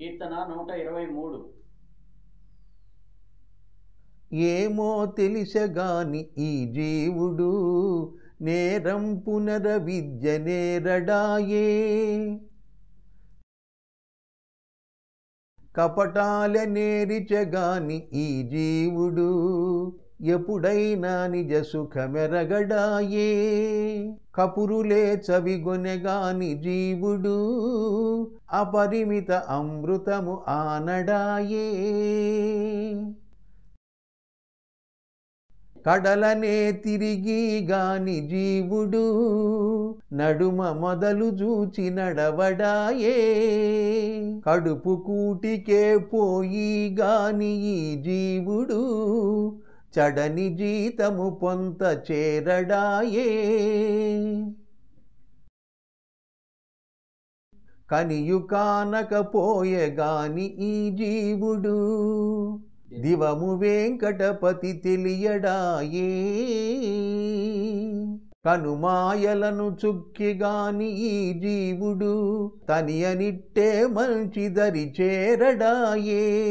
కీర్తన నూట ఇరవై మూడు. ఏమో తెలిసగాని ఈ జీవుడు నేరం పునర విద్య నేరడాయే. కపటాల నేరిచగాని ఈ జీవుడు ఎప్పుడైనా నిజ సుఖమెరగడాయే. కపురులే చవిగొనెగాని జీవుడు అపరిమిత అమృతము ఆనడాయే. కడలనే తిరిగి గాని జీవుడు నడుమ మొదలు చూచి నడవడాయే. కడుపు కూటికే పోయి గాని ఈ జీవుడు చడని జీతము పొంత చేరడాయే. కనియు కానకపోయగాని ఈ జీవుడు దివము వెంకటపతి తెలియడాయే. కనుమాయలను చుక్కిగాని ఈ జీవుడు తనియనిట్టే మంచిదరి చేరడాయే.